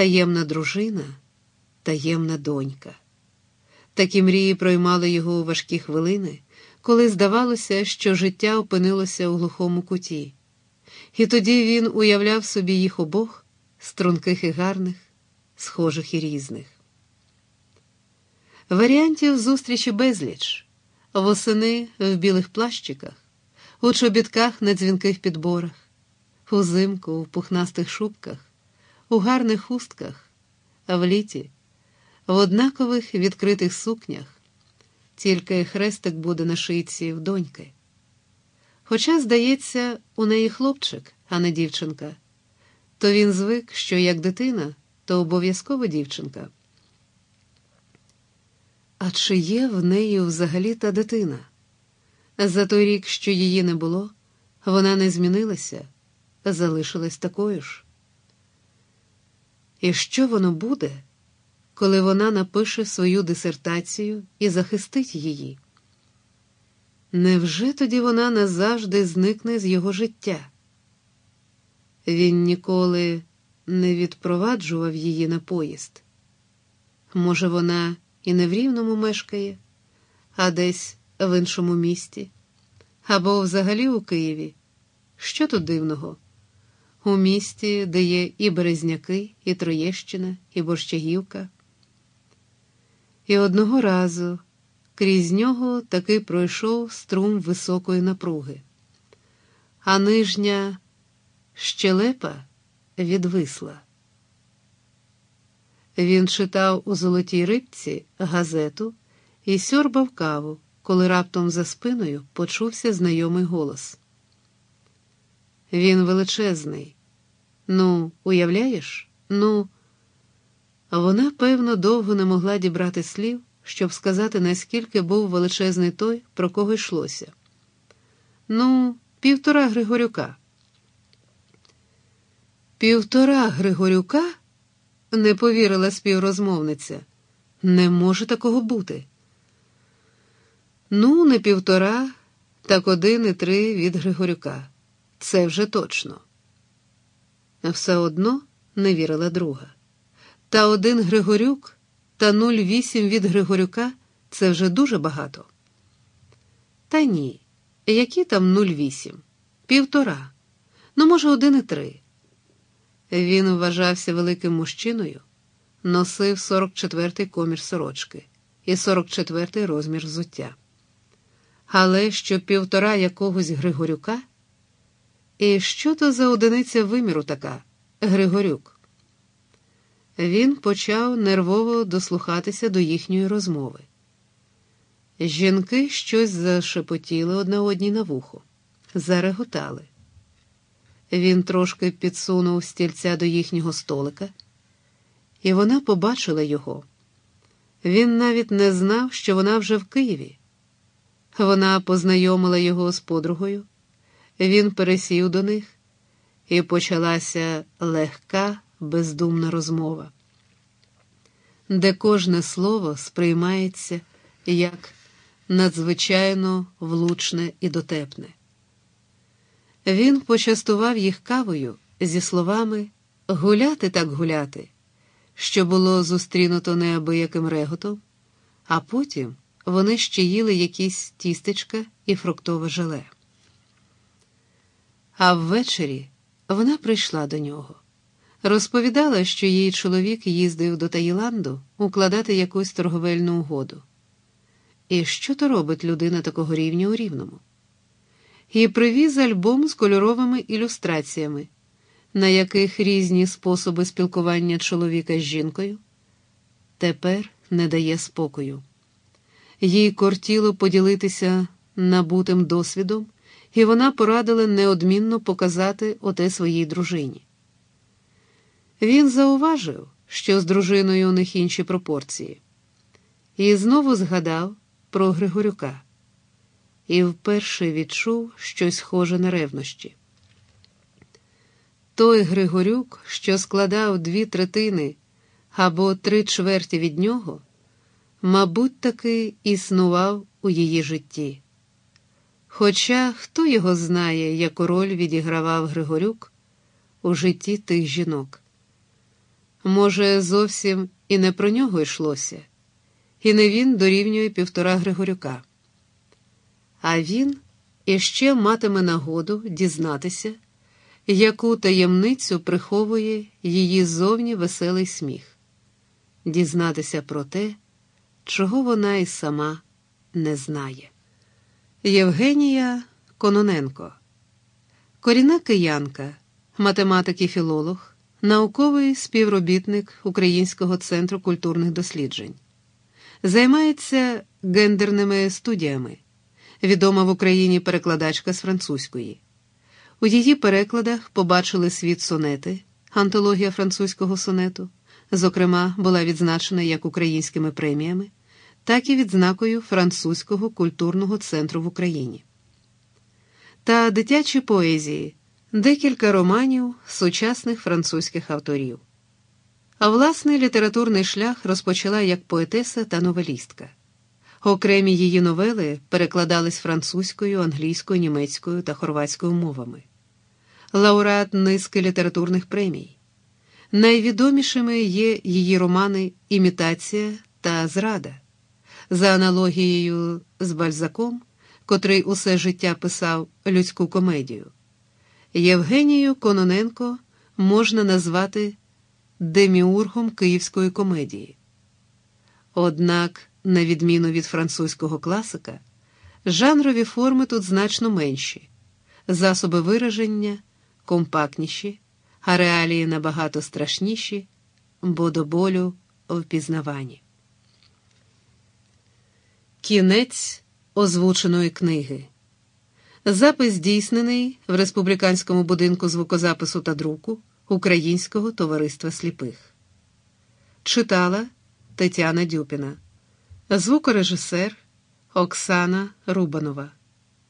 таємна дружина, таємна донька. Такі мрії проймали його у важкі хвилини, коли здавалося, що життя опинилося у глухому куті, і тоді він уявляв собі їх обох струнких і гарних, схожих і різних. Варіантів зустрічі безліч, восени в білих плащиках, у чобітках на дзвінких підборах, узимку в пухнастих шубках, у гарних хустках, в літі, в однакових відкритих сукнях, тільки хрестик буде на шийці в доньки. Хоча, здається, у неї хлопчик, а не дівчинка, то він звик, що як дитина, то обов'язково дівчинка. А чи є в неї взагалі та дитина? За той рік, що її не було, вона не змінилася, залишилась такою ж. І що воно буде, коли вона напише свою дисертацію і захистить її? Невже тоді вона назавжди зникне з його життя? Він ніколи не відпроваджував її на поїзд. Може, вона і не в рівному мешкає, а десь в іншому місті, або взагалі у Києві. Що тут дивного? У місті, де є і Березняки, і Троєщина, і Борщагівка. І одного разу крізь нього таки пройшов струм високої напруги, а нижня щелепа відвисла. Він читав у золотій рибці газету і сьорбав каву, коли раптом за спиною почувся знайомий голос. Він величезний. Ну, уявляєш? Ну, вона, певно, довго не могла дібрати слів, щоб сказати, наскільки був величезний той, про кого йшлося. Ну, півтора Григорюка. Півтора Григорюка? не повірила співрозмовниця. Не може такого бути. Ну, не півтора, так один і три від Григорюка. Це вже точно. Все одно не вірила друга. Та один Григорюк та 0,8 від Григорюка це вже дуже багато. Та ні, які там 0,8? Півтора. Ну, може, один і три. Він вважався великим мужчиною, носив 44-й комір сорочки і 44-й розмір взуття. Але що півтора якогось Григорюка? І що то за одиниця виміру така Григорюк? Він почав нервово дослухатися до їхньої розмови. Жінки щось зашепотіли одна одній на вухо, зареготали. Він трошки підсунув стільця до їхнього столика, і вона побачила його. Він навіть не знав, що вона вже в Києві. Вона познайомила його з подругою, він пересів до них, і почалася легка, бездумна розмова, де кожне слово сприймається як надзвичайно влучне і дотепне. Він почастував їх кавою зі словами гуляти так гуляти, що було зустрінуто неабияким реготом, а потім вони ще їли якісь тістечка і фруктове желе. А ввечері вона прийшла до нього, розповідала, що її чоловік їздив до Таїланду укладати якусь торговельну угоду. І що то робить людина такого рівня у рівному? і привіз альбом з кольоровими ілюстраціями, на яких різні способи спілкування чоловіка з жінкою тепер не дає спокою. Їй кортіло поділитися набутим досвідом, і вона порадила неодмінно показати оте своїй дружині. Він зауважив, що з дружиною у них інші пропорції, і знову згадав про Григорюка і вперше відчув щось схоже на ревнощі. Той Григорюк, що складав дві третини або три чверті від нього, мабуть, таки існував у її житті. Хоча хто його знає, яку роль відігравав Григорюк у житті тих жінок. Може, зовсім і не про нього йшлося, і не він дорівнює півтора Григорюка. А він іще матиме нагоду дізнатися, яку таємницю приховує її зовні веселий сміх, дізнатися про те, чого вона і сама не знає. Євгенія Кононенко, корінна киянка, математик і філолог, науковий співробітник Українського центру культурних досліджень, займається гендерними студіями, відома в Україні перекладачка з французької. У її перекладах побачили світ сонети, антологія французького сонету, зокрема, була відзначена як українськими преміями так і відзнакою Французького культурного центру в Україні. Та дитячі поезії, декілька романів сучасних французьких авторів. А власний літературний шлях розпочала як поетеса та новелістка. Окремі її новели перекладались французькою, англійською, німецькою та хорватською мовами. Лауреат низки літературних премій. Найвідомішими є її романи Імітація та Зрада за аналогією з Бальзаком, котрий усе життя писав людську комедію. Євгенію Кононенко можна назвати деміургом київської комедії. Однак, на відміну від французького класика, жанрові форми тут значно менші, засоби вираження компактніші, а реалії набагато страшніші, бо до болю впізнавані. Кінець озвученої книги. Запис здійснений в Республіканському будинку звукозапису та друку Українського товариства сліпих. Читала Тетяна Дюпіна, звукорежисер Оксана Рубанова.